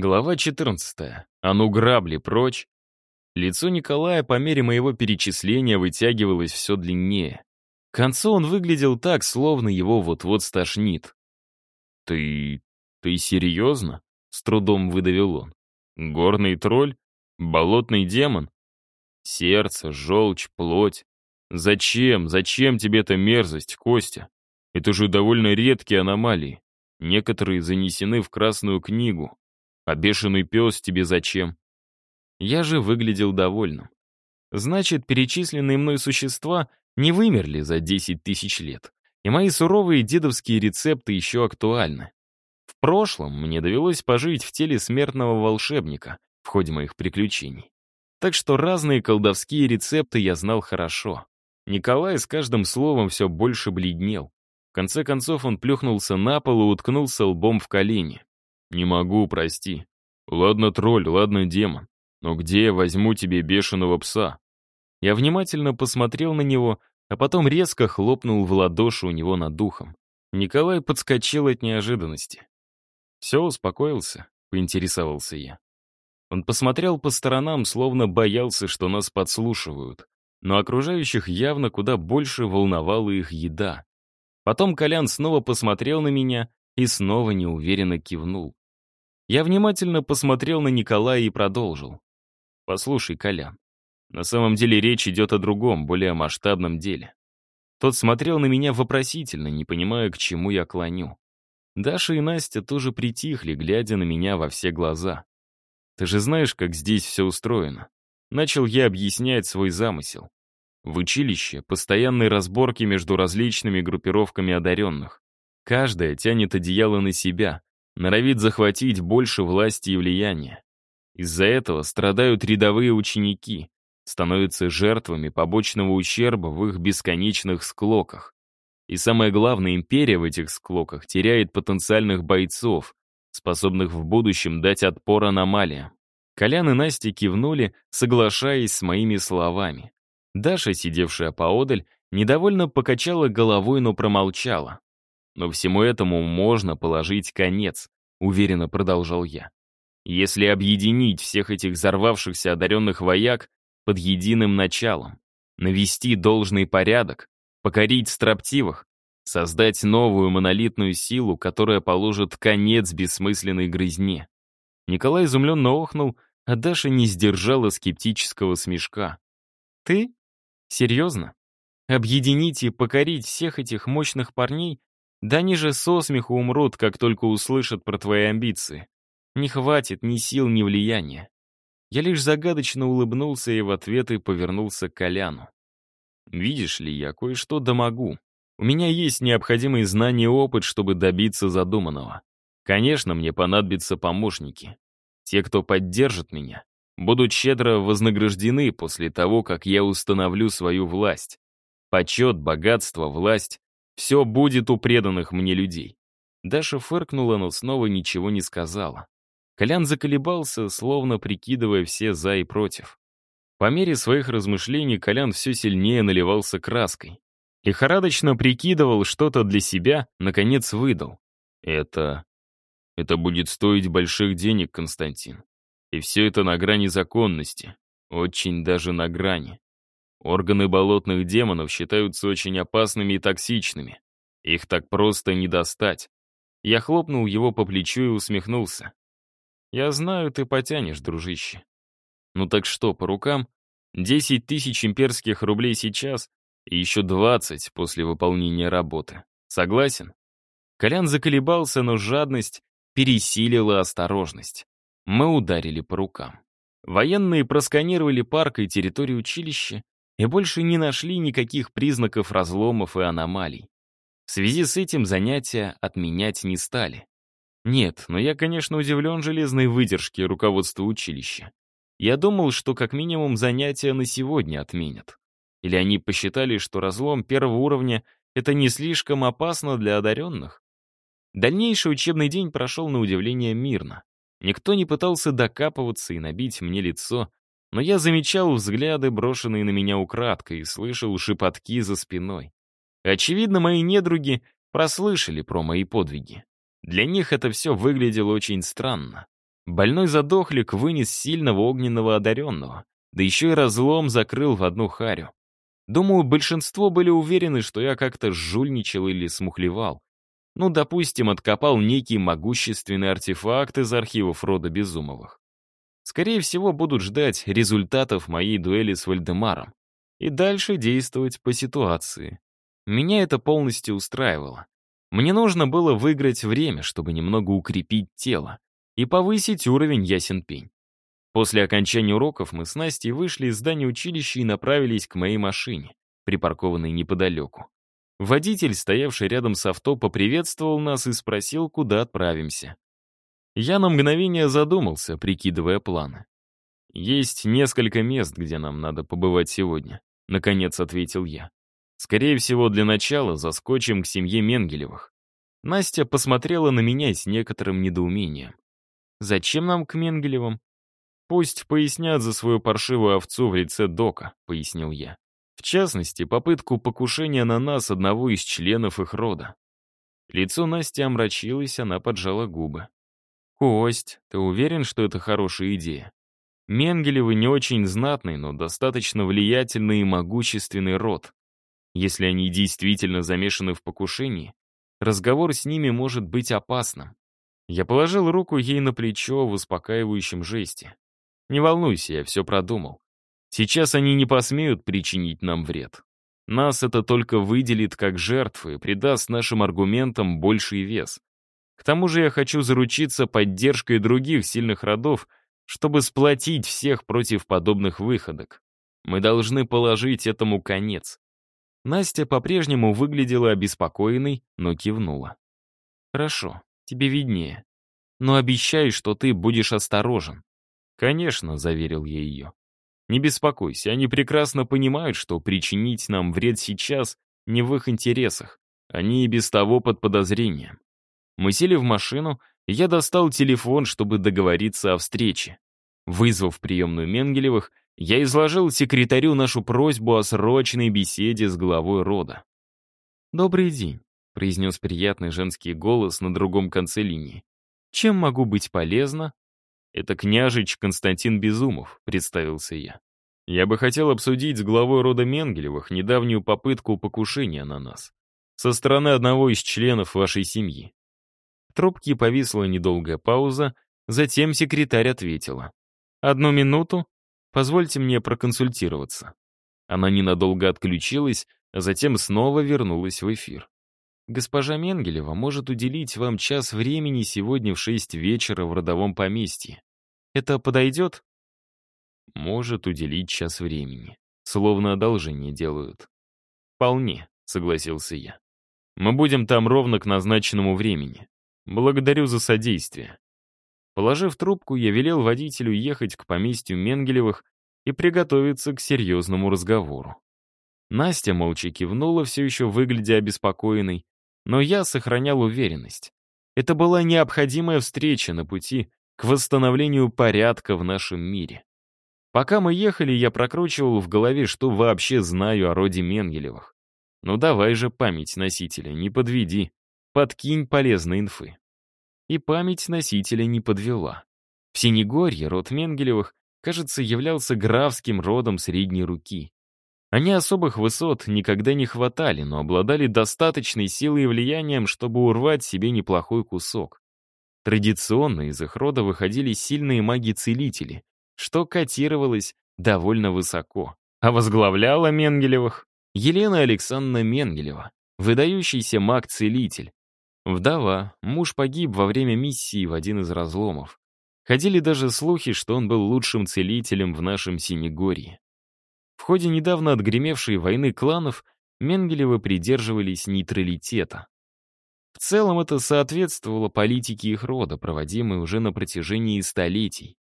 Глава 14. А ну грабли прочь. Лицо Николая по мере моего перечисления вытягивалось все длиннее. К концу он выглядел так, словно его вот-вот стошнит. «Ты... ты серьезно?» — с трудом выдавил он. «Горный тролль? Болотный демон? Сердце, желчь, плоть. Зачем, зачем тебе эта мерзость, Костя? Это же довольно редкие аномалии. Некоторые занесены в Красную книгу. А бешеный пес тебе зачем? Я же выглядел довольным. Значит, перечисленные мной существа не вымерли за 10 тысяч лет, и мои суровые дедовские рецепты еще актуальны. В прошлом мне довелось пожить в теле смертного волшебника в ходе моих приключений. Так что разные колдовские рецепты я знал хорошо. Николай с каждым словом все больше бледнел. В конце концов он плюхнулся на пол и уткнулся лбом в колени. «Не могу, прости. Ладно, тролль, ладно, демон. Но где я возьму тебе бешеного пса?» Я внимательно посмотрел на него, а потом резко хлопнул в ладоши у него над духом. Николай подскочил от неожиданности. «Все, успокоился?» — поинтересовался я. Он посмотрел по сторонам, словно боялся, что нас подслушивают. Но окружающих явно куда больше волновала их еда. Потом Колян снова посмотрел на меня и снова неуверенно кивнул. Я внимательно посмотрел на Николая и продолжил. «Послушай, Колян, на самом деле речь идет о другом, более масштабном деле». Тот смотрел на меня вопросительно, не понимая, к чему я клоню. Даша и Настя тоже притихли, глядя на меня во все глаза. «Ты же знаешь, как здесь все устроено?» Начал я объяснять свой замысел. В училище постоянные разборки между различными группировками одаренных. Каждая тянет одеяло на себя, норовит захватить больше власти и влияния. Из-за этого страдают рядовые ученики, становятся жертвами побочного ущерба в их бесконечных склоках. И самое главное, империя в этих склоках теряет потенциальных бойцов, способных в будущем дать отпор аномалиям. Колян и Настя кивнули, соглашаясь с моими словами. Даша, сидевшая поодаль, недовольно покачала головой, но промолчала. Но всему этому можно положить конец, уверенно продолжал я. Если объединить всех этих взорвавшихся одаренных вояк под единым началом, навести должный порядок, покорить строптивых, создать новую монолитную силу, которая положит конец бессмысленной грызне. Николай изумленно охнул, а Даша не сдержала скептического смешка. «Ты? Серьезно? Объединить и покорить всех этих мощных парней да они же со смеху умрут, как только услышат про твои амбиции. Не хватит ни сил, ни влияния. Я лишь загадочно улыбнулся и в ответ и повернулся к Коляну. Видишь ли, я кое-что домогу. У меня есть необходимые знания и опыт, чтобы добиться задуманного. Конечно, мне понадобятся помощники. Те, кто поддержит меня, будут щедро вознаграждены после того, как я установлю свою власть. Почет, богатство, власть все будет у преданных мне людей. Даша фыркнула, но снова ничего не сказала. Колян заколебался, словно прикидывая все «за» и «против». По мере своих размышлений Колян все сильнее наливался краской. Лихорадочно прикидывал что-то для себя, наконец выдал. «Это... это будет стоить больших денег, Константин. И все это на грани законности. Очень даже на грани. Органы болотных демонов считаются очень опасными и токсичными. Их так просто не достать. Я хлопнул его по плечу и усмехнулся. «Я знаю, ты потянешь, дружище». «Ну так что, по рукам? Десять тысяч имперских рублей сейчас и еще двадцать после выполнения работы. Согласен?» Колян заколебался, но жадность пересилила осторожность. Мы ударили по рукам. Военные просканировали парк и территорию училища и больше не нашли никаких признаков разломов и аномалий. В связи с этим занятия отменять не стали. Нет, но я, конечно, удивлен железной выдержке руководства училища. Я думал, что как минимум занятия на сегодня отменят. Или они посчитали, что разлом первого уровня — это не слишком опасно для одаренных? Дальнейший учебный день прошел на удивление мирно. Никто не пытался докапываться и набить мне лицо, но я замечал взгляды, брошенные на меня украдкой, и слышал шепотки за спиной. Очевидно, мои недруги прослышали про мои подвиги. Для них это все выглядело очень странно. Больной задохлик вынес сильного огненного одаренного, да еще и разлом закрыл в одну харю. Думаю, большинство были уверены, что я как-то жульничал или смухлевал. Ну, допустим, откопал некий могущественный артефакт из архивов рода Безумовых. Скорее всего, будут ждать результатов моей дуэли с Вальдемаром и дальше действовать по ситуации. Меня это полностью устраивало. Мне нужно было выиграть время, чтобы немного укрепить тело и повысить уровень ясен пень. После окончания уроков мы с Настей вышли из здания училища и направились к моей машине, припаркованной неподалеку. Водитель, стоявший рядом с авто, поприветствовал нас и спросил, куда отправимся. Я на мгновение задумался, прикидывая планы. «Есть несколько мест, где нам надо побывать сегодня», — наконец ответил я. «Скорее всего, для начала заскочим к семье Менгелевых». Настя посмотрела на меня с некоторым недоумением. «Зачем нам к Менгелевым?» «Пусть пояснят за свою паршивую овцу в лице Дока», — пояснил я. В частности, попытку покушения на нас одного из членов их рода. Лицо Насти омрачилось, она поджала губы. «Кость, ты уверен, что это хорошая идея? Менгелевы не очень знатный, но достаточно влиятельный и могущественный род. Если они действительно замешаны в покушении, разговор с ними может быть опасным. Я положил руку ей на плечо в успокаивающем жесте. Не волнуйся, я все продумал. Сейчас они не посмеют причинить нам вред. Нас это только выделит как жертвы и придаст нашим аргументам больший вес. К тому же я хочу заручиться поддержкой других сильных родов, чтобы сплотить всех против подобных выходок. Мы должны положить этому конец. Настя по-прежнему выглядела обеспокоенной, но кивнула. «Хорошо, тебе виднее. Но обещай, что ты будешь осторожен. «Конечно», — заверил я ее. «Не беспокойся, они прекрасно понимают, что причинить нам вред сейчас не в их интересах. Они и без того под подозрением». Мы сели в машину, я достал телефон, чтобы договориться о встрече. Вызвав приемную Менгелевых, я изложил секретарю нашу просьбу о срочной беседе с главой рода. «Добрый день», — произнес приятный женский голос на другом конце линии. «Чем могу быть полезна?» «Это княжич Константин Безумов», — представился я. «Я бы хотел обсудить с главой рода Менгелевых недавнюю попытку покушения на нас. Со стороны одного из членов вашей семьи». Трубке повисла недолгая пауза, затем секретарь ответила. «Одну минуту. Позвольте мне проконсультироваться». Она ненадолго отключилась, а затем снова вернулась в эфир. Госпожа Менгелева может уделить вам час времени сегодня в шесть вечера в родовом поместье. Это подойдет? Может уделить час времени. Словно одолжение делают. Вполне, согласился я. Мы будем там ровно к назначенному времени. Благодарю за содействие. Положив трубку, я велел водителю ехать к поместью Менгелевых и приготовиться к серьезному разговору. Настя молча кивнула, все еще выглядя обеспокоенной, но я сохранял уверенность. Это была необходимая встреча на пути к восстановлению порядка в нашем мире. Пока мы ехали, я прокручивал в голове, что вообще знаю о роде Менгелевых. Ну давай же память носителя, не подведи. Подкинь полезной инфы. И память носителя не подвела. В Синегорье род Менгелевых, кажется, являлся графским родом средней руки. Они особых высот никогда не хватали, но обладали достаточной силой и влиянием, чтобы урвать себе неплохой кусок. Традиционно из их рода выходили сильные маги-целители, что котировалось довольно высоко. А возглавляла Менгелевых Елена Александровна Менгелева, выдающийся маг-целитель. Вдова, муж погиб во время миссии в один из разломов. Ходили даже слухи, что он был лучшим целителем в нашем Синегорье. В ходе недавно отгремевшей войны кланов Менгелевы придерживались нейтралитета. В целом это соответствовало политике их рода, проводимой уже на протяжении столетий.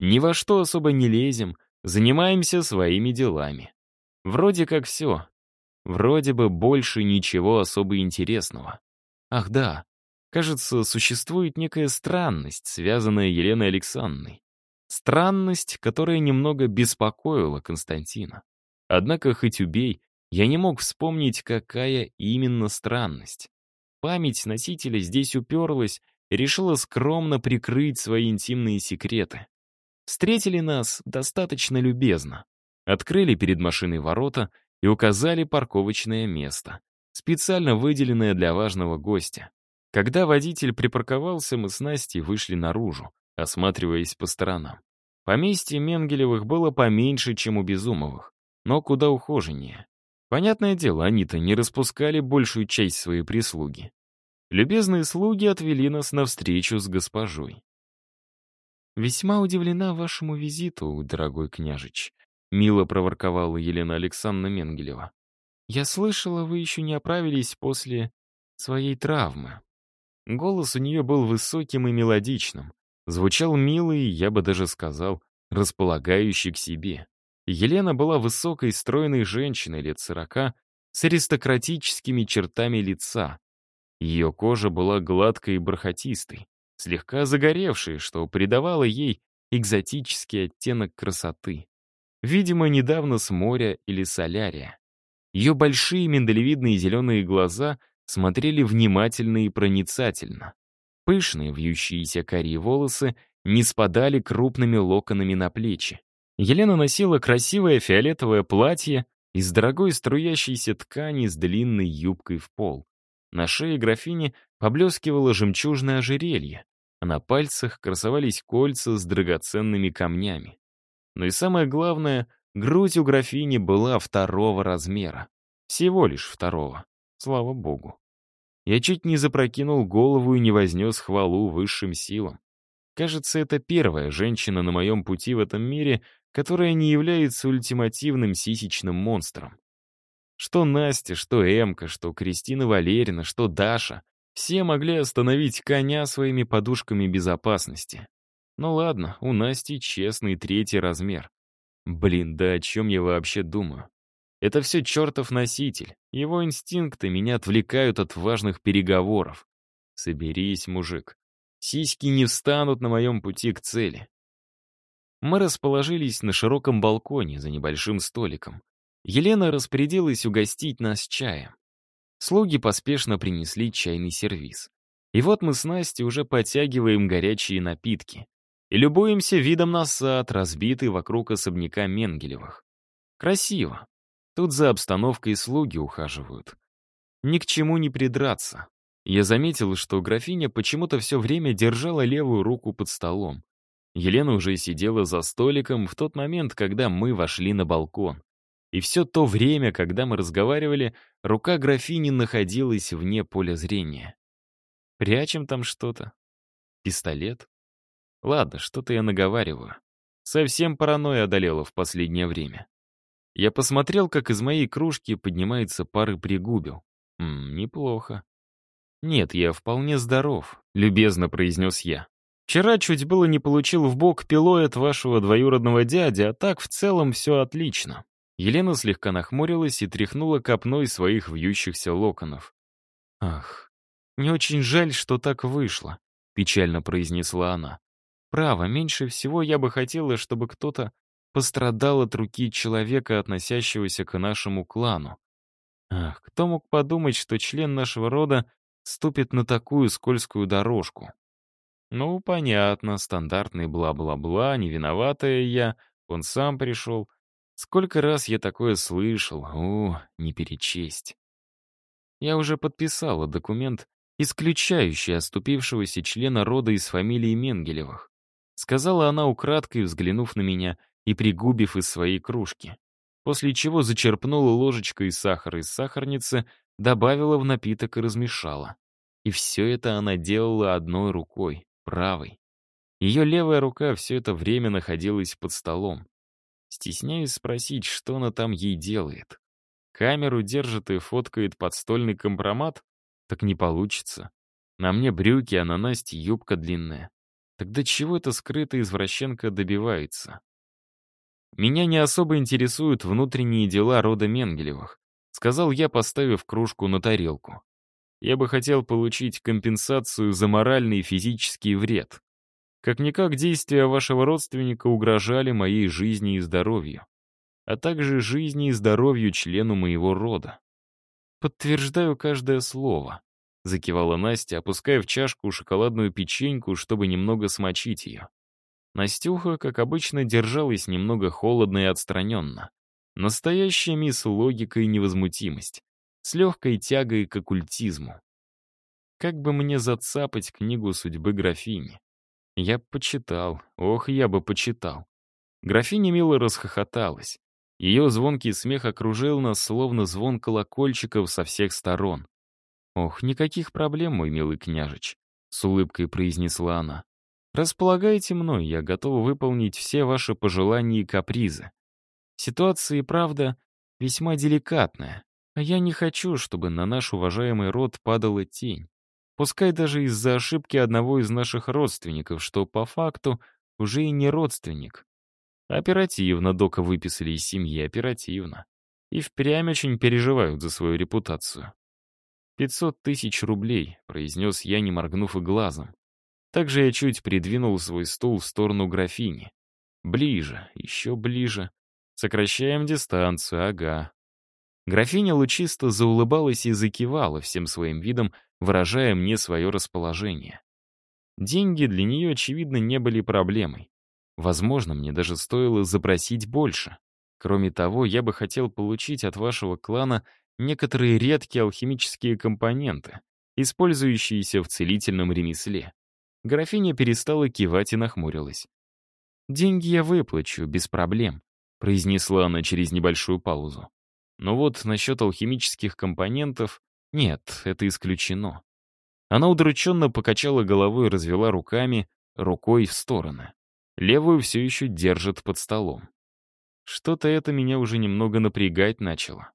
Ни во что особо не лезем, занимаемся своими делами. Вроде как все. Вроде бы больше ничего особо интересного. Ах да, кажется, существует некая странность, связанная Еленой Александровной. Странность, которая немного беспокоила Константина. Однако, хоть убей, я не мог вспомнить, какая именно странность. Память носителя здесь уперлась, и решила скромно прикрыть свои интимные секреты. Встретили нас достаточно любезно. Открыли перед машиной ворота и указали парковочное место, специально выделенное для важного гостя. Когда водитель припарковался, мы с Настей вышли наружу, осматриваясь по сторонам. Поместье Менгелевых было поменьше, чем у Безумовых, но куда ухоженнее. Понятное дело, они-то не распускали большую часть своей прислуги. Любезные слуги отвели нас навстречу с госпожой. «Весьма удивлена вашему визиту, дорогой княжич», — мило проворковала Елена Александровна Менгелева. «Я слышала, вы еще не оправились после своей травмы». Голос у нее был высоким и мелодичным, Звучал милый, я бы даже сказал, располагающий к себе. Елена была высокой, стройной женщиной лет сорока, с аристократическими чертами лица. Ее кожа была гладкой и бархатистой, слегка загоревшей, что придавало ей экзотический оттенок красоты. Видимо, недавно с моря или солярия. Ее большие миндалевидные зеленые глаза смотрели внимательно и проницательно. Пышные вьющиеся карие волосы не спадали крупными локонами на плечи. Елена носила красивое фиолетовое платье из дорогой струящейся ткани с длинной юбкой в пол. На шее графини поблескивало жемчужное ожерелье, а на пальцах красовались кольца с драгоценными камнями. Но и самое главное, грудь у графини была второго размера. Всего лишь второго. Слава богу. Я чуть не запрокинул голову и не вознес хвалу высшим силам. Кажется, это первая женщина на моем пути в этом мире, которая не является ультимативным сисечным монстром. Что Настя, что Эмка, что Кристина Валерьевна, что Даша — все могли остановить коня своими подушками безопасности. Ну ладно, у Насти честный третий размер. Блин, да о чем я вообще думаю? Это все чертов носитель. Его инстинкты меня отвлекают от важных переговоров. Соберись, мужик. Сиськи не встанут на моем пути к цели. Мы расположились на широком балконе за небольшим столиком. Елена распорядилась угостить нас чаем. Слуги поспешно принесли чайный сервиз. И вот мы с Настей уже подтягиваем горячие напитки. И любуемся видом на сад, разбитый вокруг особняка Менгелевых. Красиво. Тут за обстановкой слуги ухаживают. Ни к чему не придраться. Я заметил, что графиня почему-то все время держала левую руку под столом. Елена уже сидела за столиком в тот момент, когда мы вошли на балкон. И все то время, когда мы разговаривали, рука графини находилась вне поля зрения. Прячем там что-то? Пистолет? Ладно, что-то я наговариваю. Совсем паранойя одолела в последнее время. Я посмотрел, как из моей кружки поднимается пар и пригубил. М неплохо. «Нет, я вполне здоров», — любезно произнес я. «Вчера чуть было не получил в бок пилой от вашего двоюродного дяди, а так в целом все отлично». Елена слегка нахмурилась и тряхнула копной своих вьющихся локонов. «Ах, мне очень жаль, что так вышло», — печально произнесла она. «Право, меньше всего я бы хотела, чтобы кто-то пострадал от руки человека, относящегося к нашему клану. Ах, кто мог подумать, что член нашего рода ступит на такую скользкую дорожку? Ну, понятно, стандартный бла-бла-бла, не виноватая я, он сам пришел. Сколько раз я такое слышал, о, не перечесть. Я уже подписала документ, исключающий оступившегося члена рода из фамилии Менгелевых. Сказала она украдкой, взглянув на меня, и пригубив из своей кружки. После чего зачерпнула ложечкой сахара из сахарницы, добавила в напиток и размешала. И все это она делала одной рукой, правой. Ее левая рука все это время находилась под столом. Стесняюсь спросить, что она там ей делает. Камеру держит и фоткает подстольный компромат? Так не получится. На мне брюки, а на Насте юбка длинная. Тогда чего эта скрытая извращенка добивается? Меня не особо интересуют внутренние дела рода Менгелевых, сказал я, поставив кружку на тарелку. Я бы хотел получить компенсацию за моральный и физический вред. Как-никак действия вашего родственника угрожали моей жизни и здоровью, а также жизни и здоровью члену моего рода. Подтверждаю каждое слово, закивала Настя, опуская в чашку шоколадную печеньку, чтобы немного смочить ее. Настюха, как обычно, держалась немного холодно и отстраненно. Настоящая мисс логика и невозмутимость, с легкой тягой к оккультизму. Как бы мне зацапать книгу судьбы графини? Я почитал, ох, я бы почитал. Графиня мило расхохоталась. Ее звонкий смех окружил нас, словно звон колокольчиков со всех сторон. «Ох, никаких проблем, мой милый княжич», — с улыбкой произнесла она. «Располагайте мной, я готова выполнить все ваши пожелания и капризы. Ситуация и правда весьма деликатная, а я не хочу, чтобы на наш уважаемый род падала тень. Пускай даже из-за ошибки одного из наших родственников, что по факту уже и не родственник. Оперативно Дока выписали из семьи, оперативно. И впрямь очень переживают за свою репутацию. «Пятьсот тысяч рублей», — произнес я, не моргнув и глазом. Также я чуть придвинул свой стул в сторону графини. Ближе, еще ближе. Сокращаем дистанцию, ага. Графиня лучисто заулыбалась и закивала всем своим видом, выражая мне свое расположение. Деньги для нее, очевидно, не были проблемой. Возможно, мне даже стоило запросить больше. Кроме того, я бы хотел получить от вашего клана некоторые редкие алхимические компоненты, использующиеся в целительном ремесле. Графиня перестала кивать и нахмурилась. «Деньги я выплачу, без проблем», — произнесла она через небольшую паузу. «Но вот насчет алхимических компонентов нет, это исключено». Она удрученно покачала головой и развела руками, рукой в стороны. Левую все еще держит под столом. Что-то это меня уже немного напрягать начало.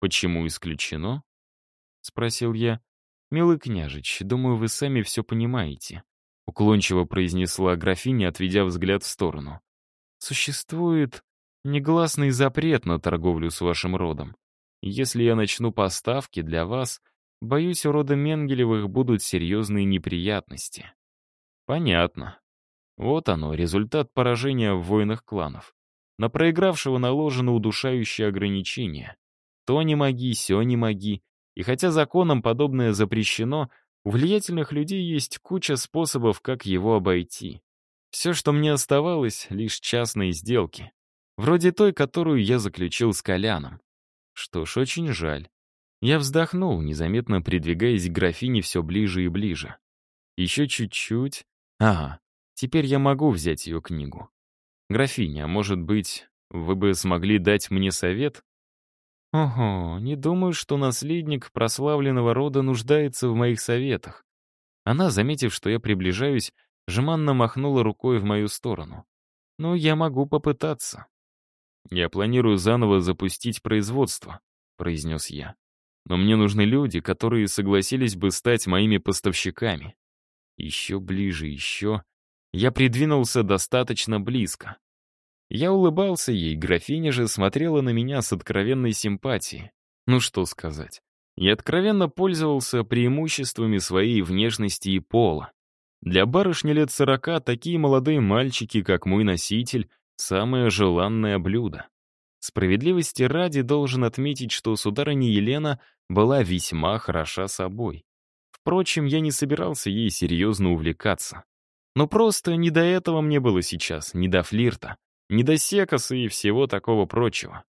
«Почему исключено?» — спросил я. «Милый княжич, думаю, вы сами все понимаете», — уклончиво произнесла графиня, отведя взгляд в сторону. «Существует негласный запрет на торговлю с вашим родом. Если я начну поставки для вас, боюсь, у рода Менгелевых будут серьезные неприятности». «Понятно. Вот оно, результат поражения в войнах кланов. На проигравшего наложено удушающее ограничение. То не моги, сё не моги. И хотя законом подобное запрещено, у влиятельных людей есть куча способов, как его обойти. Все, что мне оставалось, лишь частные сделки. Вроде той, которую я заключил с Коляном. Что ж, очень жаль. Я вздохнул, незаметно придвигаясь к графине все ближе и ближе. Еще чуть-чуть. Ага, теперь я могу взять ее книгу. Графиня, может быть, вы бы смогли дать мне совет? Ого, не думаю, что наследник прославленного рода нуждается в моих советах. Она, заметив, что я приближаюсь, жеманно махнула рукой в мою сторону. Но я могу попытаться. Я планирую заново запустить производство, произнес я. Но мне нужны люди, которые согласились бы стать моими поставщиками. Еще ближе, еще. Я придвинулся достаточно близко. Я улыбался ей, графиня же смотрела на меня с откровенной симпатией. Ну что сказать. Я откровенно пользовался преимуществами своей внешности и пола. Для барышни лет сорока такие молодые мальчики, как мой носитель, самое желанное блюдо. Справедливости ради должен отметить, что сударыня Елена была весьма хороша собой. Впрочем, я не собирался ей серьезно увлекаться. Но просто не до этого мне было сейчас, не до флирта не до секаса и всего такого прочего.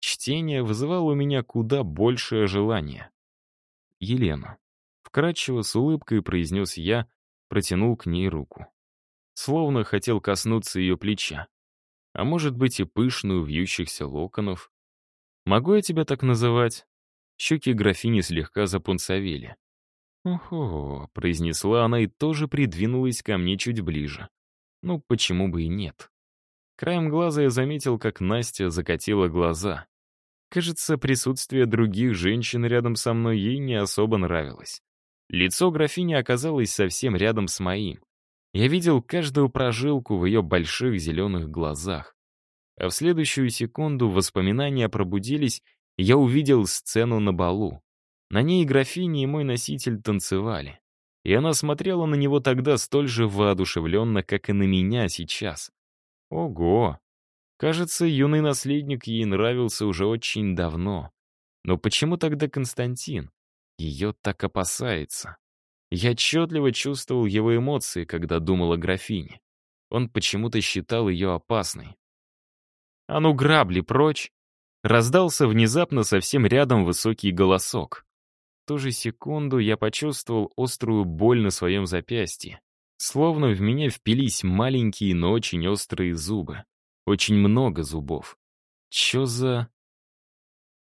Чтение вызывало у меня куда большее желание. Елена. Вкратчиво с улыбкой произнес я, протянул к ней руку. Словно хотел коснуться ее плеча. А может быть и пышную вьющихся локонов. Могу я тебя так называть? Щеки графини слегка запунцовели. «Ого», — произнесла она и тоже придвинулась ко мне чуть ближе. Ну, почему бы и нет? Краем глаза я заметил, как Настя закатила глаза. Кажется, присутствие других женщин рядом со мной ей не особо нравилось. Лицо графини оказалось совсем рядом с моим. Я видел каждую прожилку в ее больших зеленых глазах. А в следующую секунду воспоминания пробудились, я увидел сцену на балу. На ней графиня и мой носитель танцевали. И она смотрела на него тогда столь же воодушевленно, как и на меня сейчас. Ого! Кажется, юный наследник ей нравился уже очень давно. Но почему тогда Константин? ее так опасается. Я отчетливо чувствовал его эмоции, когда думал о графине. Он почему-то считал ее опасной. «А ну, грабли прочь!» Раздался внезапно совсем рядом высокий голосок. В ту же секунду я почувствовал острую боль на своем запястье. Словно в меня впились маленькие, но очень острые зубы. Очень много зубов. Чё за...